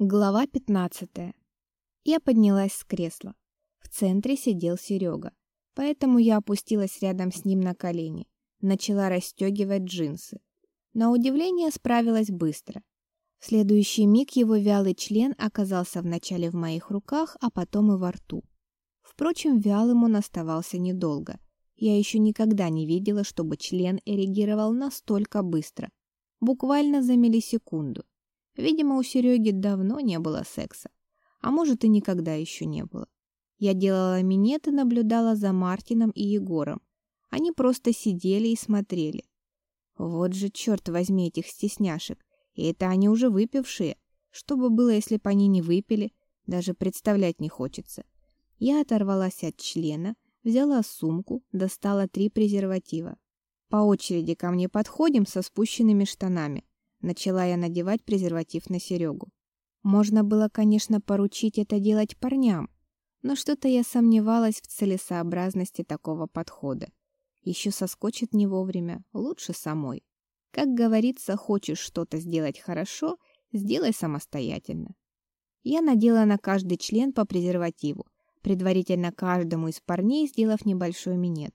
Глава 15. Я поднялась с кресла. В центре сидел Серега, поэтому я опустилась рядом с ним на колени, начала расстегивать джинсы. На удивление справилась быстро. В следующий миг его вялый член оказался вначале в моих руках, а потом и во рту. Впрочем, вялым он оставался недолго. Я еще никогда не видела, чтобы член эрегировал настолько быстро. Буквально за миллисекунду. Видимо, у Сереги давно не было секса. А может, и никогда еще не было. Я делала минет и наблюдала за Мартином и Егором. Они просто сидели и смотрели. Вот же, черт возьми, этих стесняшек. И это они уже выпившие. Что бы было, если бы они не выпили, даже представлять не хочется. Я оторвалась от члена, взяла сумку, достала три презерватива. По очереди ко мне подходим со спущенными штанами. Начала я надевать презерватив на Серегу. Можно было, конечно, поручить это делать парням, но что-то я сомневалась в целесообразности такого подхода. Еще соскочит не вовремя, лучше самой. Как говорится, хочешь что-то сделать хорошо, сделай самостоятельно. Я надела на каждый член по презервативу, предварительно каждому из парней сделав небольшой минет.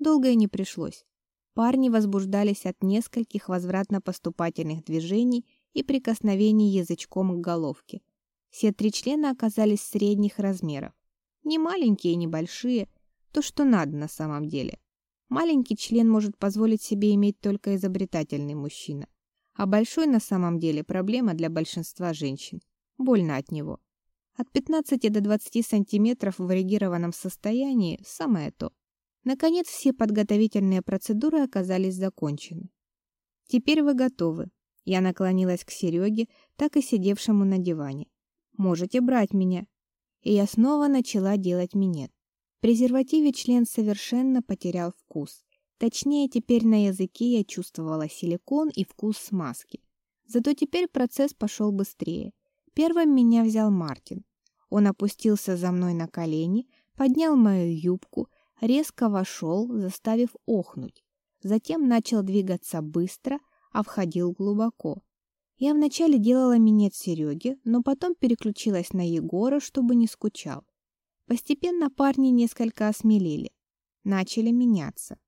Долго и не пришлось. Парни возбуждались от нескольких возвратно-поступательных движений и прикосновений язычком к головке. Все три члена оказались средних размеров. Не маленькие не большие, то, что надо на самом деле. Маленький член может позволить себе иметь только изобретательный мужчина, а большой на самом деле проблема для большинства женщин. Больно от него. От 15 до 20 сантиметров в эрегированном состоянии – самое то. Наконец все подготовительные процедуры оказались закончены. Теперь вы готовы. Я наклонилась к Сереге, так и сидевшему на диване. Можете брать меня. И я снова начала делать минет. В презервативе член совершенно потерял вкус. Точнее, теперь на языке я чувствовала силикон и вкус смазки. Зато теперь процесс пошел быстрее. Первым меня взял Мартин. Он опустился за мной на колени, поднял мою юбку, резко вошел, заставив охнуть. Затем начал двигаться быстро, а входил глубоко. Я вначале делала минет Сереге, но потом переключилась на Егора, чтобы не скучал. Постепенно парни несколько осмелели, начали меняться.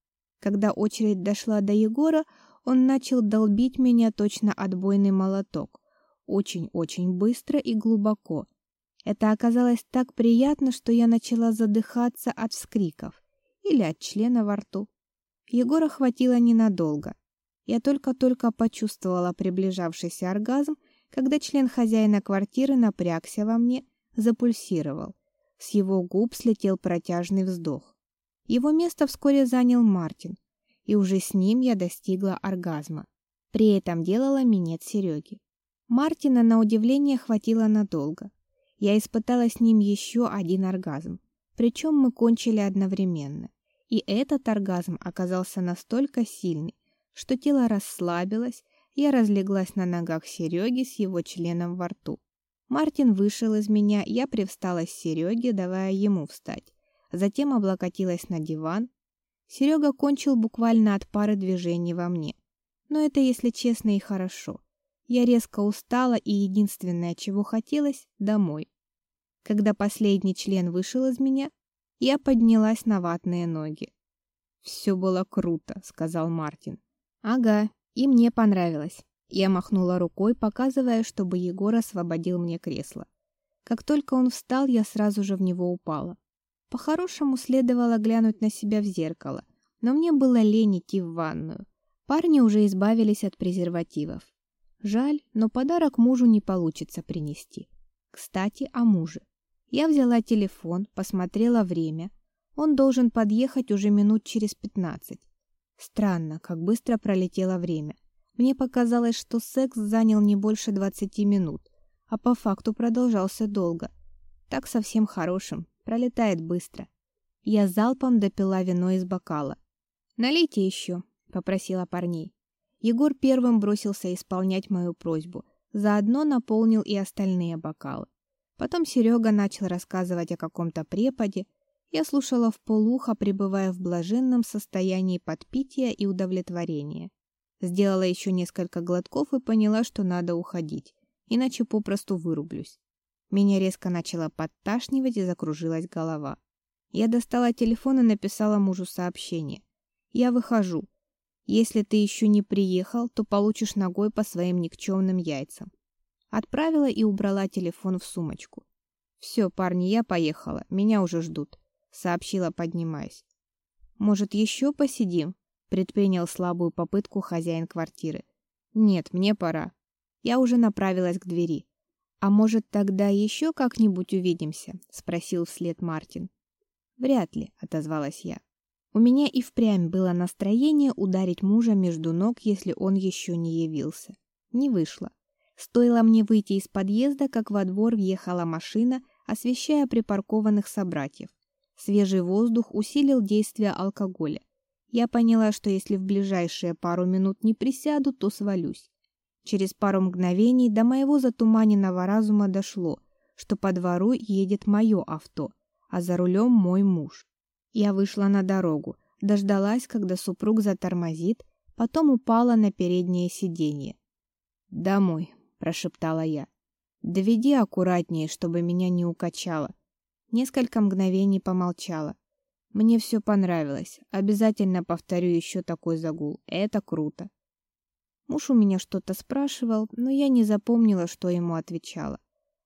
Когда очередь дошла до Егора, он начал долбить меня точно отбойный молоток, очень-очень быстро и глубоко, это оказалось так приятно, что я начала задыхаться от вскриков или от члена во рту. Егора хватило ненадолго. Я только-только почувствовала приближавшийся оргазм, когда член хозяина квартиры напрягся во мне, запульсировал. С его губ слетел протяжный вздох. Его место вскоре занял Мартин, и уже с ним я достигла оргазма. При этом делала минет Сереги. Мартина, на удивление, хватило надолго. Я испытала с ним еще один оргазм, причем мы кончили одновременно. И этот оргазм оказался настолько сильный, что тело расслабилось, я разлеглась на ногах Сереги с его членом во рту. Мартин вышел из меня, я привстала с Сереги, давая ему встать. Затем облокотилась на диван. Серега кончил буквально от пары движений во мне. Но это, если честно, и хорошо. Я резко устала, и единственное, чего хотелось — домой. Когда последний член вышел из меня, я поднялась на ватные ноги. «Все было круто», — сказал Мартин. «Ага, и мне понравилось». Я махнула рукой, показывая, чтобы Егор освободил мне кресло. Как только он встал, я сразу же в него упала. По-хорошему следовало глянуть на себя в зеркало, но мне было лень идти в ванную. Парни уже избавились от презервативов. Жаль, но подарок мужу не получится принести. Кстати, о муже. Я взяла телефон, посмотрела время. Он должен подъехать уже минут через пятнадцать. Странно, как быстро пролетело время. Мне показалось, что секс занял не больше двадцати минут, а по факту продолжался долго. Так совсем хорошим, пролетает быстро. Я залпом допила вино из бокала. «Налейте еще», — попросила парней. Егор первым бросился исполнять мою просьбу, заодно наполнил и остальные бокалы. Потом Серега начал рассказывать о каком-то преподе. Я слушала вполуха, пребывая в блаженном состоянии подпития и удовлетворения. Сделала еще несколько глотков и поняла, что надо уходить. иначе попросту вырублюсь. Меня резко начало подташнивать и закружилась голова. Я достала телефон и написала мужу сообщение. «Я выхожу. Если ты еще не приехал, то получишь ногой по своим никчемным яйцам». Отправила и убрала телефон в сумочку. «Все, парни, я поехала. Меня уже ждут», — сообщила, поднимаясь. «Может, еще посидим?» — предпринял слабую попытку хозяин квартиры. «Нет, мне пора. Я уже направилась к двери». «А может, тогда еще как-нибудь увидимся?» — спросил вслед Мартин. «Вряд ли», — отозвалась я. У меня и впрямь было настроение ударить мужа между ног, если он еще не явился. Не вышло. Стоило мне выйти из подъезда, как во двор въехала машина, освещая припаркованных собратьев. Свежий воздух усилил действие алкоголя. Я поняла, что если в ближайшие пару минут не присяду, то свалюсь. Через пару мгновений до моего затуманенного разума дошло, что по двору едет мое авто, а за рулем мой муж. Я вышла на дорогу, дождалась, когда супруг затормозит, потом упала на переднее сиденье. «Домой», — прошептала я. «Доведи аккуратнее, чтобы меня не укачало». Несколько мгновений помолчала. Мне все понравилось. Обязательно повторю еще такой загул. Это круто. Муж у меня что-то спрашивал, но я не запомнила, что ему отвечала.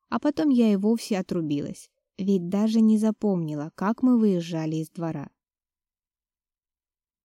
А потом я и вовсе отрубилась ведь даже не запомнила, как мы выезжали из двора.